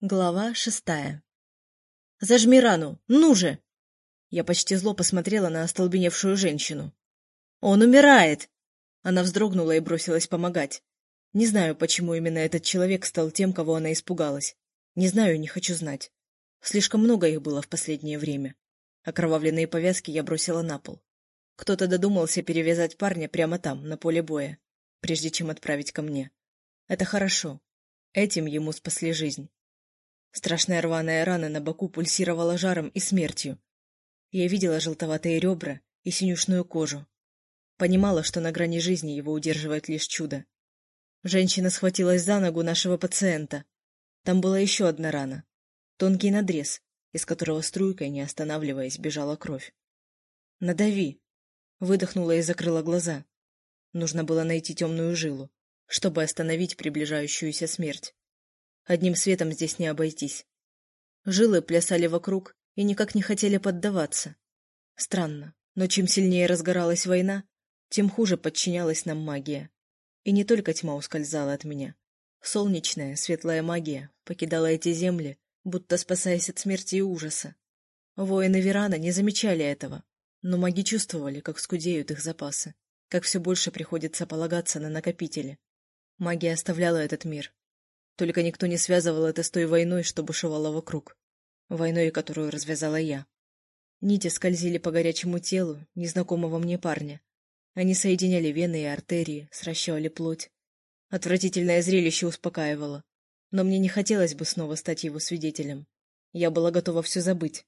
Глава шестая «Зажми рану! Ну же!» Я почти зло посмотрела на остолбеневшую женщину. «Он умирает!» Она вздрогнула и бросилась помогать. Не знаю, почему именно этот человек стал тем, кого она испугалась. Не знаю не хочу знать. Слишком много их было в последнее время. Окровавленные повязки я бросила на пол. Кто-то додумался перевязать парня прямо там, на поле боя, прежде чем отправить ко мне. Это хорошо. Этим ему спасли жизнь. Страшная рваная рана на боку пульсировала жаром и смертью. Я видела желтоватые ребра и синюшную кожу. Понимала, что на грани жизни его удерживает лишь чудо. Женщина схватилась за ногу нашего пациента. Там была еще одна рана. Тонкий надрез, из которого струйкой, не останавливаясь, бежала кровь. «Надави!» Выдохнула и закрыла глаза. Нужно было найти темную жилу, чтобы остановить приближающуюся смерть. Одним светом здесь не обойтись. Жилы плясали вокруг и никак не хотели поддаваться. Странно, но чем сильнее разгоралась война, тем хуже подчинялась нам магия. И не только тьма ускользала от меня. Солнечная, светлая магия покидала эти земли, будто спасаясь от смерти и ужаса. Воины Верана не замечали этого, но маги чувствовали, как скудеют их запасы, как все больше приходится полагаться на накопители. Магия оставляла этот мир, только никто не связывал это с той войной, что бушевала вокруг. Войной, которую развязала я. Нити скользили по горячему телу незнакомого мне парня. Они соединяли вены и артерии, сращивали плоть. Отвратительное зрелище успокаивало. Но мне не хотелось бы снова стать его свидетелем. Я была готова все забыть.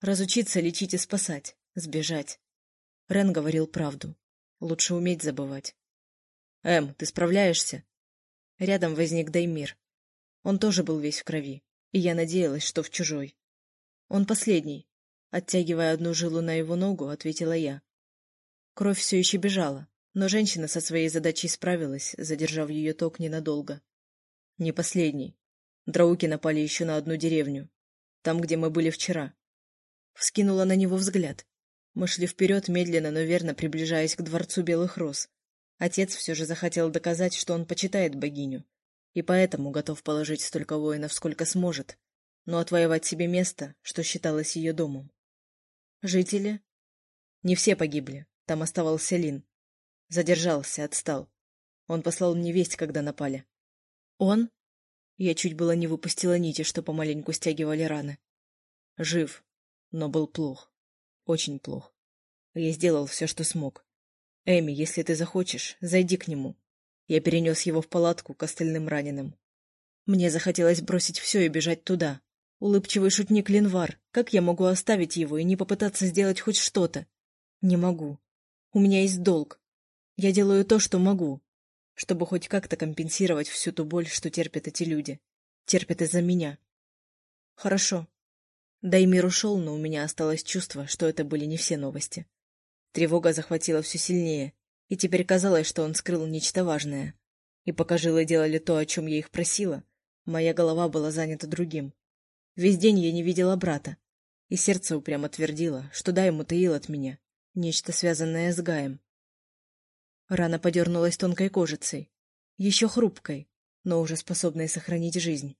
Разучиться лечить и спасать. Сбежать. Рен говорил правду. Лучше уметь забывать. «Эм, ты справляешься?» Рядом возник Даймир. Он тоже был весь в крови, и я надеялась, что в чужой. Он последний. Оттягивая одну жилу на его ногу, ответила я. Кровь все еще бежала, но женщина со своей задачей справилась, задержав ее ток ненадолго. Не последний. Драуки напали еще на одну деревню. Там, где мы были вчера. Вскинула на него взгляд. Мы шли вперед, медленно, но верно приближаясь к дворцу белых роз. Отец все же захотел доказать, что он почитает богиню, и поэтому готов положить столько воинов, сколько сможет, но отвоевать себе место, что считалось ее домом. Жители? Не все погибли, там оставался Лин. Задержался, отстал. Он послал мне весть, когда напали. Он? Я чуть было не выпустила нити, что помаленьку стягивали раны. Жив, но был плох. Очень плох. Я сделал все, что смог. Эми, если ты захочешь, зайди к нему. Я перенес его в палатку к остальным раненым. Мне захотелось бросить все и бежать туда. Улыбчивый шутник Ленвар, как я могу оставить его и не попытаться сделать хоть что-то? Не могу. У меня есть долг. Я делаю то, что могу, чтобы хоть как-то компенсировать всю ту боль, что терпят эти люди. Терпят из-за меня. Хорошо. Даймир ушел, но у меня осталось чувство, что это были не все новости. Тревога захватила все сильнее, и теперь казалось, что он скрыл нечто важное. И пока жилы делали то, о чем я их просила, моя голова была занята другим. Весь день я не видела брата, и сердце упрямо твердило, что дай ему таил от меня, нечто связанное с Гаем. Рана подернулась тонкой кожицей, еще хрупкой, но уже способной сохранить жизнь.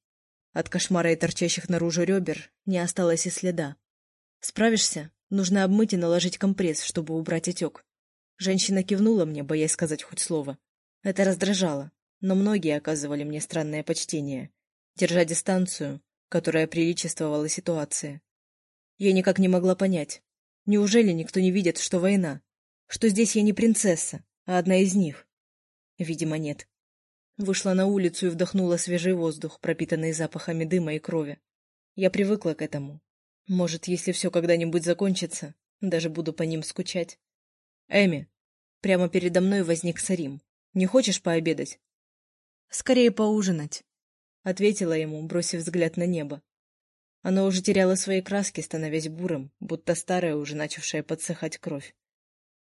От кошмара и торчащих наружу ребер не осталось и следа. Справишься? Нужно обмыть и наложить компресс, чтобы убрать отек. Женщина кивнула мне, боясь сказать хоть слово. Это раздражало, но многие оказывали мне странное почтение, держа дистанцию, которая приличествовала ситуации. Я никак не могла понять, неужели никто не видит, что война, что здесь я не принцесса, а одна из них? Видимо, нет. Вышла на улицу и вдохнула свежий воздух, пропитанный запахами дыма и крови. Я привыкла к этому. Может, если все когда-нибудь закончится, даже буду по ним скучать. Эми, Прямо передо мной возник Сарим. «Не хочешь пообедать?» «Скорее поужинать», — ответила ему, бросив взгляд на небо. Оно уже теряло свои краски, становясь бурым, будто старая, уже начавшая подсыхать кровь.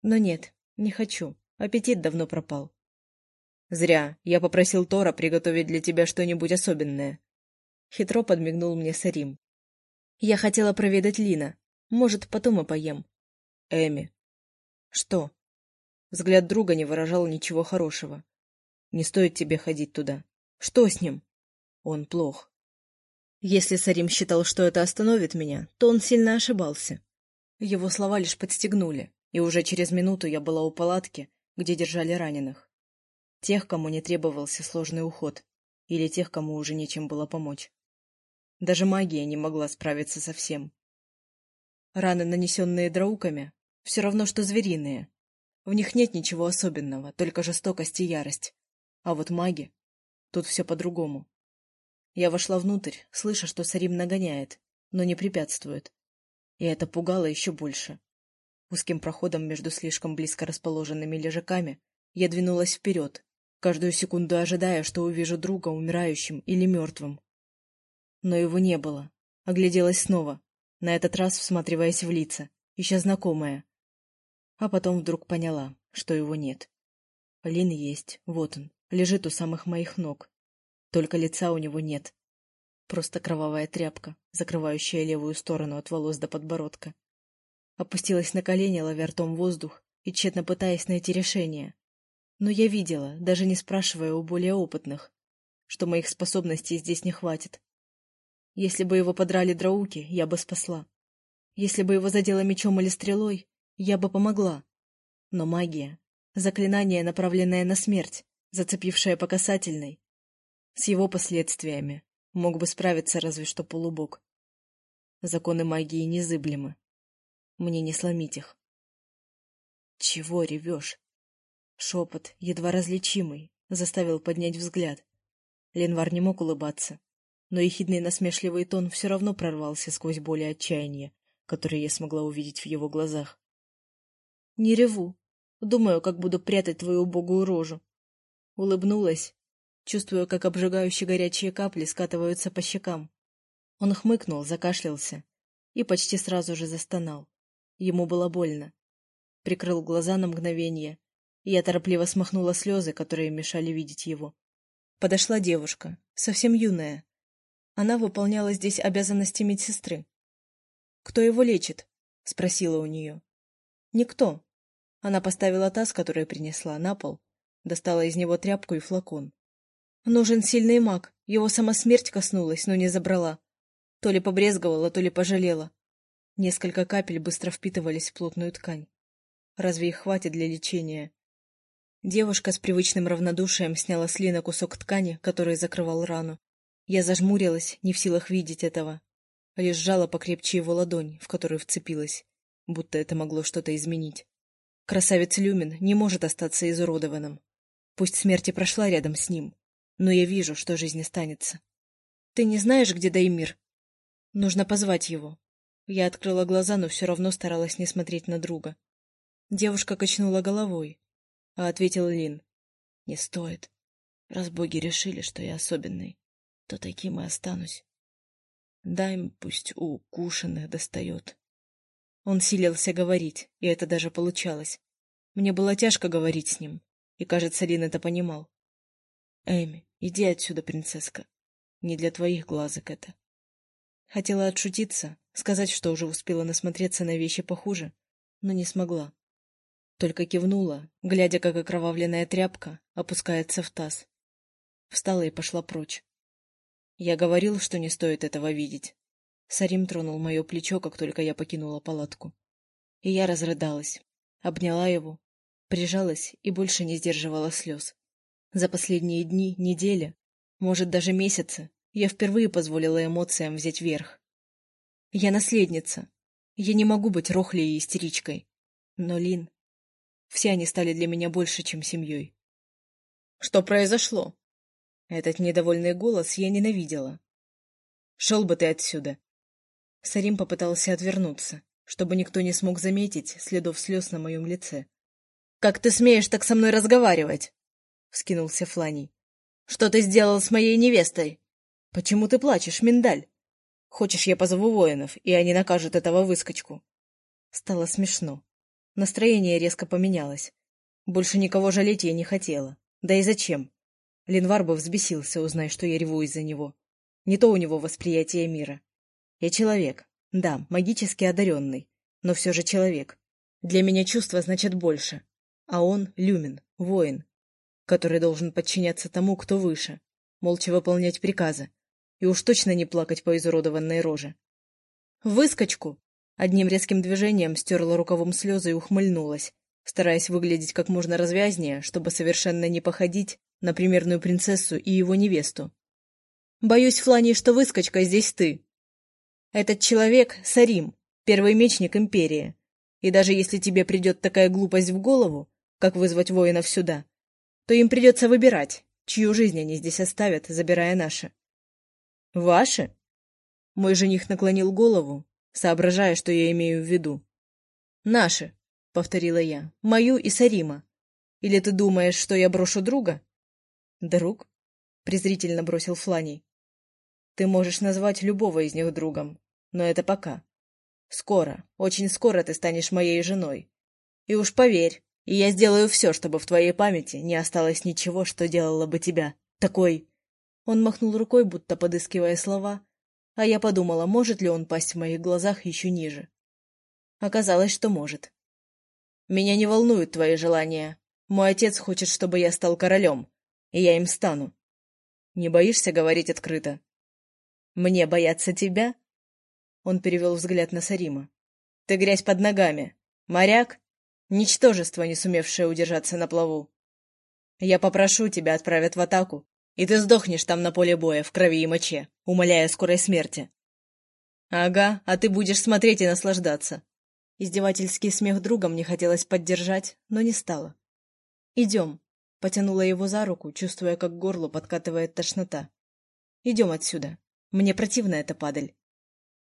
Но нет, не хочу. Аппетит давно пропал. Зря. Я попросил Тора приготовить для тебя что-нибудь особенное. Хитро подмигнул мне Сарим. Я хотела проведать Лина. Может, потом и поем. Эми. Что? Взгляд друга не выражал ничего хорошего. Не стоит тебе ходить туда. Что с ним? Он плох. Если Сарим считал, что это остановит меня, то он сильно ошибался. Его слова лишь подстегнули, и уже через минуту я была у палатки, где держали раненых. Тех, кому не требовался сложный уход, или тех, кому уже нечем было помочь. Даже магия не могла справиться со всем. Раны, нанесенные драуками, все равно, что звериные. В них нет ничего особенного, только жестокость и ярость. А вот маги... Тут все по-другому. Я вошла внутрь, слыша, что Сарим нагоняет, но не препятствует. И это пугало еще больше. Узким проходом между слишком близко расположенными лежаками я двинулась вперед, каждую секунду ожидая, что увижу друга умирающим или мертвым. Но его не было. Огляделась снова, на этот раз всматриваясь в лица, еще знакомое. А потом вдруг поняла, что его нет. Лин есть, вот он, лежит у самых моих ног. Только лица у него нет. Просто кровавая тряпка, закрывающая левую сторону от волос до подбородка. Опустилась на колени, ловя ртом воздух и тщетно пытаясь найти решение. Но я видела, даже не спрашивая у более опытных, что моих способностей здесь не хватит. Если бы его подрали драуки, я бы спасла. Если бы его задело мечом или стрелой, я бы помогла. Но магия, заклинание, направленное на смерть, зацепившее по касательной, с его последствиями мог бы справиться разве что полубог. Законы магии незыблемы. Мне не сломить их. Чего ревешь? Шепот, едва различимый, заставил поднять взгляд. Ленвар не мог улыбаться, но ехидный насмешливый тон все равно прорвался сквозь боль и отчаяние, которые я смогла увидеть в его глазах. — Не реву. Думаю, как буду прятать твою убогую рожу. Улыбнулась чувствуя, как обжигающие горячие капли скатываются по щекам. Он хмыкнул, закашлялся и почти сразу же застонал. Ему было больно. Прикрыл глаза на мгновение, и я торопливо смахнула слезы, которые мешали видеть его. Подошла девушка, совсем юная. Она выполняла здесь обязанности медсестры. «Кто его лечит?» — спросила у нее. «Никто». Она поставила таз, который принесла, на пол, достала из него тряпку и флакон. Нужен сильный маг. Его сама смерть коснулась, но не забрала. То ли побрезговала, то ли пожалела. Несколько капель быстро впитывались в плотную ткань. Разве их хватит для лечения? Девушка с привычным равнодушием сняла с Лина кусок ткани, который закрывал рану. Я зажмурилась, не в силах видеть этого. Лишь сжала покрепче его ладонь, в которую вцепилась, будто это могло что-то изменить. Красавец Люмин не может остаться изуродованным. Пусть смерть и прошла рядом с ним, но я вижу, что жизнь останется. Ты не знаешь, где Даймир? Нужно позвать его. Я открыла глаза, но все равно старалась не смотреть на друга. Девушка качнула головой, а ответил Лин. Не стоит. Раз боги решили, что я особенный, то таким и останусь. Дай им пусть у кушаных достает. Он силился говорить, и это даже получалось. Мне было тяжко говорить с ним, и, кажется, Лин это понимал. Эми, иди отсюда, принцесска. Не для твоих глазок это. Хотела отшутиться, сказать, что уже успела насмотреться на вещи похуже, но не смогла. Только кивнула, глядя, как окровавленная тряпка опускается в таз. Встала и пошла прочь. Я говорил, что не стоит этого видеть. Сарим тронул мое плечо, как только я покинула палатку. И я разрыдалась, обняла его, прижалась и больше не сдерживала слез. За последние дни, недели, может, даже месяцы, я впервые позволила эмоциям взять верх. Я наследница. Я не могу быть рохлей и истеричкой. Но Лин... Все они стали для меня больше, чем семьей. Что произошло? Этот недовольный голос я ненавидела. Шел бы ты отсюда. Сарим попытался отвернуться, чтобы никто не смог заметить следов слез на моем лице. «Как ты смеешь так со мной разговаривать?» — вскинулся Фланий. — Что ты сделал с моей невестой? — Почему ты плачешь, миндаль? Хочешь, я позову воинов, и они накажут этого выскочку? Стало смешно. Настроение резко поменялось. Больше никого жалеть я не хотела. Да и зачем? Ленвар бы взбесился, узнай, что я реву из-за него. Не то у него восприятие мира. Я человек, да, магически одаренный, но все же человек. Для меня чувства значит больше. А он — люмен, воин, который должен подчиняться тому, кто выше, молча выполнять приказы. И уж точно не плакать по изуродованной роже. «Выскочку!» Одним резким движением стерла рукавом слезы и ухмыльнулась, стараясь выглядеть как можно развязнее, чтобы совершенно не походить на примерную принцессу и его невесту. «Боюсь, Флани, что выскочка здесь ты. Этот человек — Сарим, первый мечник Империи, и даже если тебе придет такая глупость в голову, как вызвать воинов сюда, то им придется выбирать, чью жизнь они здесь оставят, забирая наши. Ваши? Мой жених наклонил голову, соображая, что я имею в виду. Наши, повторила я, мою и Сарима. Или ты думаешь, что я брошу друга? Друг? презрительно бросил Фланий. Ты можешь назвать любого из них другом, но это пока. Скоро, очень скоро ты станешь моей женой. И уж поверь, и я сделаю все, чтобы в твоей памяти не осталось ничего, что делало бы тебя такой...» Он махнул рукой, будто подыскивая слова, а я подумала, может ли он пасть в моих глазах еще ниже. Оказалось, что может. «Меня не волнуют твои желания. Мой отец хочет, чтобы я стал королем, и я им стану. Не боишься говорить открыто?» «Мне бояться тебя?» Он перевел взгляд на Сарима. «Ты грязь под ногами. Моряк? Ничтожество, не сумевшее удержаться на плаву. Я попрошу, тебя отправят в атаку, и ты сдохнешь там на поле боя, в крови и моче, умоляя скорой смерти. Ага, а ты будешь смотреть и наслаждаться. Издевательский смех друга мне хотелось поддержать, но не стало. «Идем», — потянула его за руку, чувствуя, как горло подкатывает тошнота. «Идем отсюда. Мне противна эта падаль».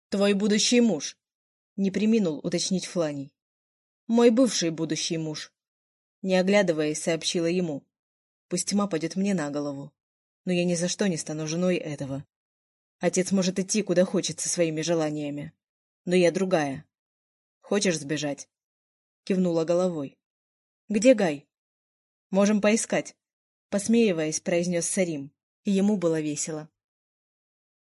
Твой будущий муж, — не приминул уточнить Фланий. Мой бывший будущий муж. Не оглядываясь, сообщила ему. Пусть тьма пойдет мне на голову, но я ни за что не стану женой этого. Отец может идти, куда хочет со своими желаниями, но я другая. Хочешь сбежать? Кивнула головой. Где Гай? Можем поискать. Посмеиваясь, произнес Сарим, и ему было весело.